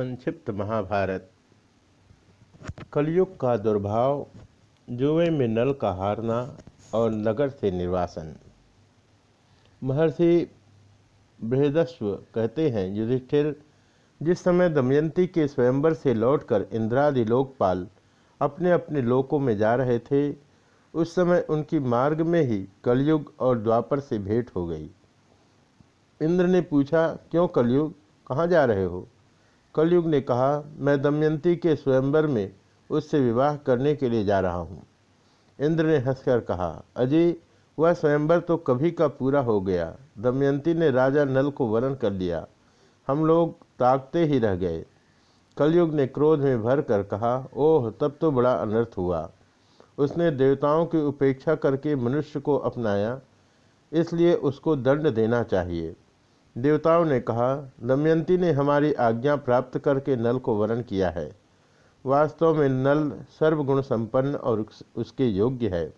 संक्षिप्त महाभारत। कलयुग का दुर्भाव जुए में नल का हारना और नगर से निर्वासन। महर्षि बृहदस्व कहते हैं, युधिष्ठिर, जिस समय दमयंती के स्वयंवर से लौटकर इंद्रादि लोकपाल अपने अपने लोकों में जा रहे थे, उस समय उनकी मार्ग में ही कलयुग और द्वापर से भेंट हो गई। इंद्र ने पूछा, क्यों कलयुग? कहाँ जा रहे हो? कलयुग ने कहा, मैं दमयंती के स्वयंवर में उससे विवाह करने के लिए जा रहा हूँ। इंद्र ने हंसकर कहा, अजय, वह स्वयंवर तो कभी का पूरा हो गया। दमयंती ने राजा नल को वरण कर लिया। हम लोग ताकते ही रह गए। कलयुग ने क्रोध में भर कर कहा, ओह, तब तो बड़ा अनर्थ हुआ। उसने देवताओं की उपेक्षा करके मनुष्य को अपनाया, इसलिए उसको दंड देना चाहिए। देवताओं ने कहा दमयंती ने हमारी आज्ञा प्राप्त करके नल को वरण किया है। वास्तव में नल सर्वगुण संपन्न और उसके योग्य है।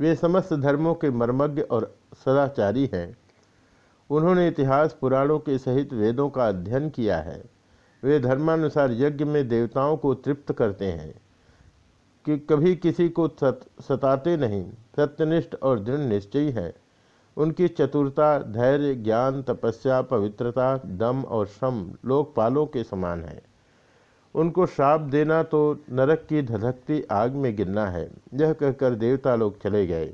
वे समस्त धर्मों के मर्मज्ञ और सदाचारी हैं। उन्होंने इतिहास पुराणों के सहित वेदों का अध्ययन किया है। वे धर्मानुसार यज्ञ में देवताओं को तृप्त करते हैं। कि कभी किसी को सत, सताते नहीं। सत्यनिष्ठ और दृढ़ निश्चयी है। उनकी चतुरता, धैर्य, ज्ञान, तपस्या, पवित्रता, दम और श्रम लोकपालों के समान है। उनको श्राप देना तो नरक की धधकती आग में गिरना है। यह कहकर देवता लोग चले गए।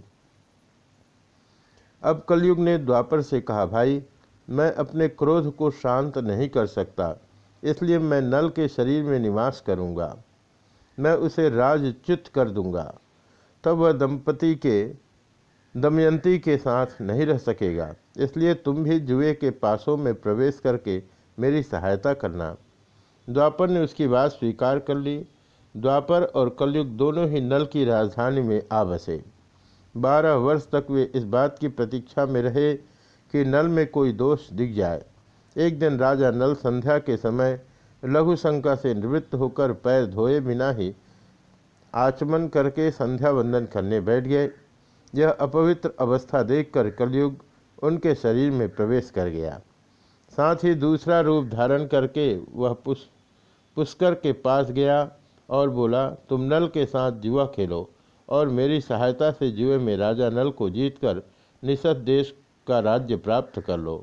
अब कलयुग ने द्वापर से कहा, भाई, मैं अपने क्रोध को शांत नहीं कर सकता, इसलिए मैं नल के शरीर में निवास करूँगा। मैं उसे राजच्युत कर दूँगा। तब वह दंपति के दमयंती के साथ नहीं रह सकेगा। इसलिए तुम भी जुए के पासों में प्रवेश करके मेरी सहायता करना। द्वापर ने उसकी बात स्वीकार कर ली। द्वापर और कलयुग दोनों ही नल की राजधानी में आ बसे। बारह वर्ष तक वे इस बात की प्रतीक्षा में रहे कि नल में कोई दोष दिख जाए। एक दिन राजा नल संध्या के समय लघु शंका से निवृत्त होकर पैर धोए बिना ही आचमन करके संध्या वंदन करने बैठ गए। यह अपवित्र अवस्था देखकर कलयुग उनके शरीर में प्रवेश कर गया। साथ ही दूसरा रूप धारण करके वह पुष पुष्कर के पास गया और बोला, तुम नल के साथ जुआ खेलो और मेरी सहायता से जुए में राजा नल को जीतकर निषद देश का राज्य प्राप्त कर लो।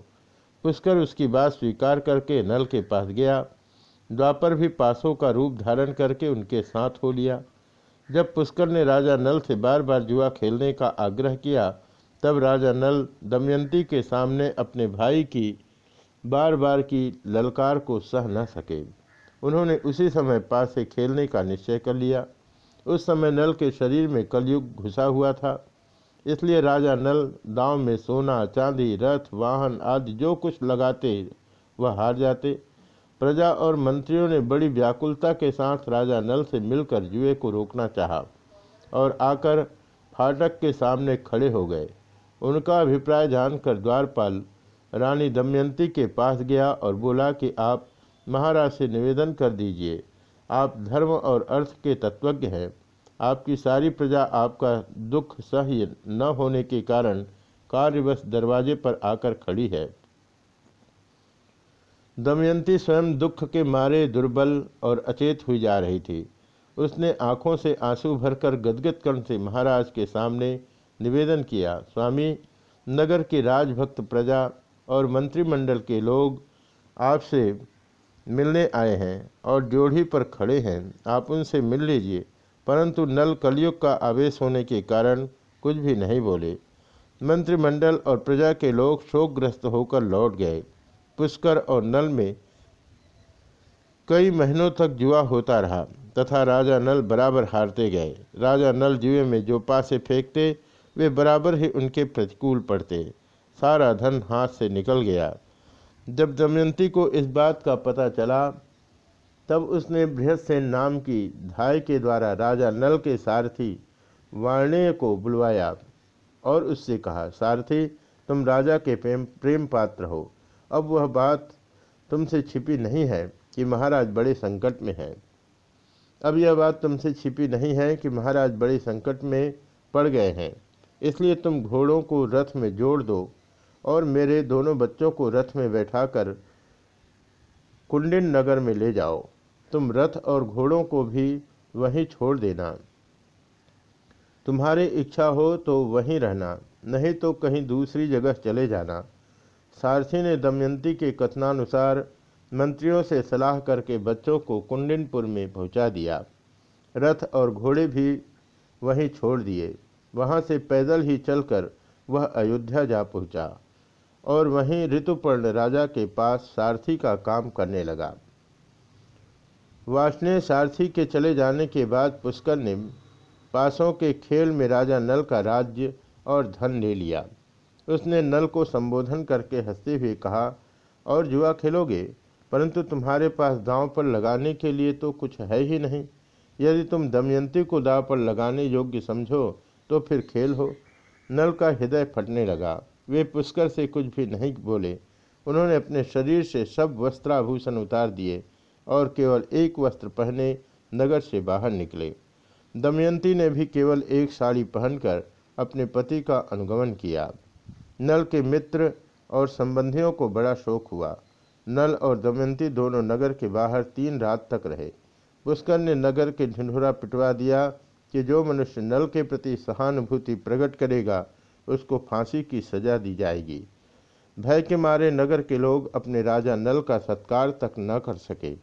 पुष्कर उसकी बात स्वीकार करके नल के पास गया। द्वापर भी पासों का रूप धारण करके उनके साथ हो लिया। जब पुष्कर ने राजा नल से बार बार जुआ खेलने का आग्रह किया, तब राजा नल दमयंती के सामने अपने भाई की बार बार की ललकार को सह न सके। उन्होंने उसी समय पास से खेलने का निश्चय कर लिया। उस समय नल के शरीर में कलयुग घुसा हुआ था। इसलिए राजा नल दांव में सोना, चांदी, रथ, वाहन आदि जो कुछ लगाते, वह हार जाते। प्रजा और मंत्रियों ने बड़ी व्याकुलता के साथ राजा नल से मिलकर जुए को रोकना चाहा और आकर फाटक के सामने खड़े हो गए। उनका अभिप्राय जानकर द्वारपाल रानी दमयंती के पास गया और बोला कि आप महाराज से निवेदन कर दीजिए, आप धर्म और अर्थ के तत्वज्ञ हैं। आपकी सारी प्रजा आपका दुख सह्य न होने के कारण कार्यवश दरवाजे पर आकर खड़ी है। दमयंती स्वयं दुख के मारे दुर्बल और अचेत हुई जा रही थी। उसने आँखों से आँसू भरकर गदगद कर्ण से महाराज के सामने निवेदन किया, स्वामी, नगर की राजभक्त प्रजा और मंत्रिमंडल के लोग आपसे मिलने आए हैं और जोड़ी पर खड़े हैं। आप उनसे मिल लीजिए। परंतु नल कलयुग का आवेश होने के कारण कुछ भी नहीं बोले। मंत्रिमंडल और प्रजा के लोग शोकग्रस्त होकर लौट गए। पुष्कर और नल में कई महीनों तक जुआ होता रहा, तथा राजा नल बराबर हारते गए। राजा नल जुए में जो पासे फेंकते, वे बराबर ही उनके प्रतिकूल पड़ते। सारा धन हाथ से निकल गया। जब दमयंती को इस बात का पता चला, तब उसने बृहस्सेन नाम की धाय के द्वारा राजा नल के सारथी वाणेय को बुलवाया और उससे कहा, सारथी, तुम राजा के प्रेम प्रेम पात्र हो। अब वह बात तुमसे छिपी नहीं है कि महाराज बड़े संकट में हैं। अब यह बात तुमसे छिपी नहीं है कि महाराज बड़े संकट में पड़ गए हैं। इसलिए तुम घोड़ों को रथ में जोड़ दो और मेरे दोनों बच्चों को रथ में बैठाकर कुंडिन नगर में ले जाओ। तुम रथ और घोड़ों को भी वहीं छोड़ देना। तुम्हारी इच्छा हो तो वहीं रहना, नहीं तो कहीं दूसरी जगह चले जाना। सारथी ने दमयंती के कथनानुसार मंत्रियों से सलाह करके बच्चों को कुंडिनपुर में पहुँचा दिया। रथ और घोड़े भी वहीं छोड़ दिए। वहाँ से पैदल ही चलकर वह अयोध्या जा पहुँचा और वहीं ऋतुपर्ण राजा के पास सारथी का काम करने लगा। वासने सारथी के चले जाने के बाद पुष्कर ने पासों के खेल में राजा नल का राज्य और धन ले लिया। उसने नल को संबोधन करके हँसते हुए कहा, और जुआ खेलोगे? परंतु तुम्हारे पास दांव पर लगाने के लिए तो कुछ है ही नहीं। यदि तुम दमयंती को दाव पर लगाने योग्य समझो तो फिर खेल हो। नल का हृदय फटने लगा। वे पुष्कर से कुछ भी नहीं बोले। उन्होंने अपने शरीर से सब वस्त्राभूषण उतार दिए और केवल एक वस्त्र पहने नगर से बाहर निकले। दमयंती ने भी केवल एक साड़ी पहनकर अपने पति का अनुगमन किया। नल के मित्र और संबंधियों को बड़ा शोक हुआ। नल और दमयंती दोनों नगर के बाहर तीन रात तक रहे। पुष्कर ने नगर के ढिंढोरा पिटवा दिया कि जो मनुष्य नल के प्रति सहानुभूति प्रकट करेगा, उसको फांसी की सजा दी जाएगी। भय के मारे नगर के लोग अपने राजा नल का सत्कार तक न कर सके।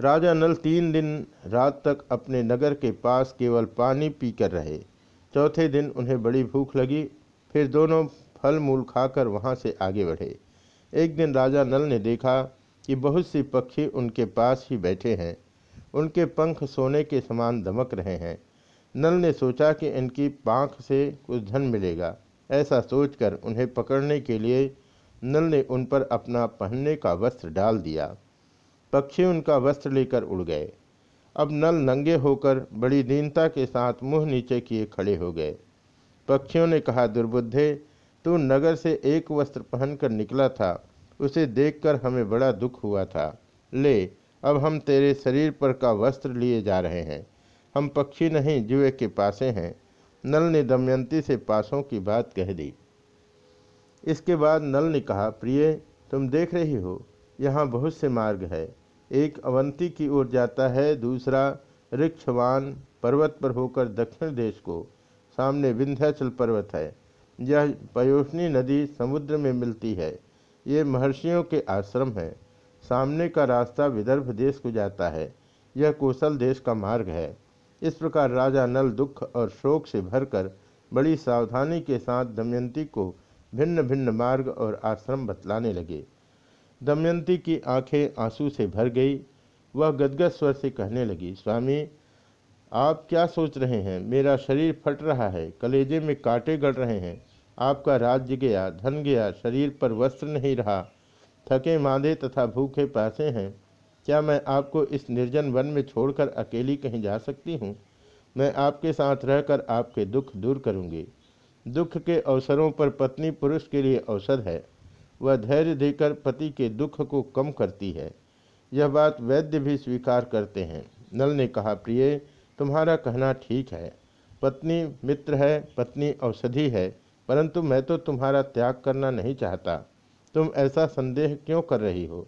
राजा नल तीन दिन रात तक अपने नगर के पास केवल पानी पीकर रहे। चौथे दिन उन्हें बड़ी भूख लगी। फिर दोनों फल मूल खाकर वहाँ से आगे बढ़े। एक दिन राजा नल ने देखा कि बहुत सी पक्षी उनके पास ही बैठे हैं। उनके पंख सोने के समान दमक रहे हैं। नल ने सोचा कि इनकी पाँख से कुछ धन मिलेगा। ऐसा सोचकर उन्हें पकड़ने के लिए नल ने उन पर अपना पहनने का वस्त्र डाल दिया। पक्षी उनका वस्त्र लेकर उड़ गए। अब नल नंगे होकर बड़ी दीनता के साथ मुँह नीचे किए खड़े हो गए। पक्षियों ने कहा, दुर्बुद्धे, तू नगर से एक वस्त्र पहनकर निकला था। उसे देखकर हमें बड़ा दुख हुआ था। ले, अब हम तेरे शरीर पर का वस्त्र लिए जा रहे हैं। हम पक्षी नहीं, जुए के पासे हैं। नल ने दमयंती से पासों की बात कह दी। इसके बाद नल ने कहा, प्रिय, तुम देख रही हो, यहाँ बहुत से मार्ग है। एक अवंती की ओर जाता है, दूसरा रिक्षवान पर्वत पर होकर दक्षिण देश को। सामने विंध्याचल पर्वत है। यह पयोष्णी नदी समुद्र में मिलती है। ये महर्षियों के आश्रम है। सामने का रास्ता विदर्भ देश को जाता है। यह कौशल देश का मार्ग है। इस प्रकार राजा नल दुख और शोक से भरकर बड़ी सावधानी के साथ दमयंती को भिन्न भिन्न मार्ग और आश्रम बतलाने लगे। दमयंती की आँखें आँसू से भर गई। वह गदगद स्वर से कहने लगी, स्वामी, आप क्या सोच रहे हैं? मेरा शरीर फट रहा है, कलेजे में कांटे गड़ रहे हैं। आपका राज्य गया धन गया, शरीर पर वस्त्र नहीं रहा। थके मांदे तथा भूखे प्यासे हैं। क्या मैं आपको इस निर्जन वन में छोड़कर अकेली कहीं जा सकती हूँ? मैं आपके साथ रहकर आपके दुख दूर करूँगी। दुख के अवसरों पर पत्नी पुरुष के लिए औषध है। वह धैर्य देकर पति के दुख को कम करती है। यह बात वैद्य भी स्वीकार करते हैं। नल ने कहा, प्रिय, तुम्हारा कहना ठीक है। पत्नी मित्र है, पत्नी औषधि है, परंतु मैं तो तुम्हारा त्याग करना नहीं चाहता। तुम ऐसा संदेह क्यों कर रही हो?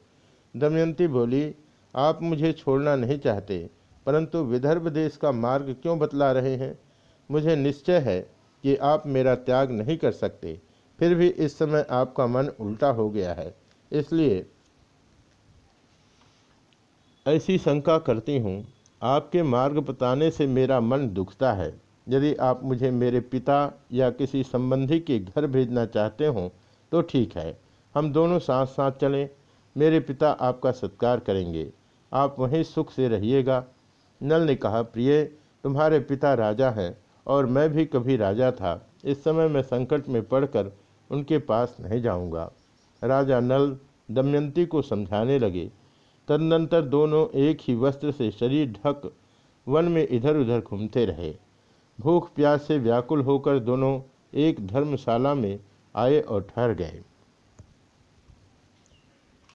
दमयंती बोली, आप मुझे छोड़ना नहीं चाहते, परंतु विदर्भ देश का मार्ग क्यों बतला रहे हैं? मुझे निश्चय है कि आप मेरा त्याग नहीं कर सकते। फिर भी इस समय आपका मन उल्टा हो गया है। इसलिए ऐसी शंका करती हूँ, आपके मार्ग बताने से मेरा मन दुखता है। यदि आप मुझे मेरे पिता या किसी संबंधी के घर भेजना चाहते हो तो ठीक है। हम दोनों साथ साथ चलें। मेरे पिता आपका सत्कार करेंगे। आप वहीं सुख से रहिएगा। नल ने कहा, प्रिय, तुम्हारे पिता राजा हैं और मैं भी कभी राजा था। इस समय मैं संकट में पड़कर उनके पास नहीं जाऊँगा। राजा नल दमयंती को समझाने लगे। तदनंतर दोनों एक ही वस्त्र से शरीर ढक वन में इधर उधर घूमते रहे। भूख प्यास से व्याकुल होकर दोनों एक धर्मशाला में आए और ठहर गए।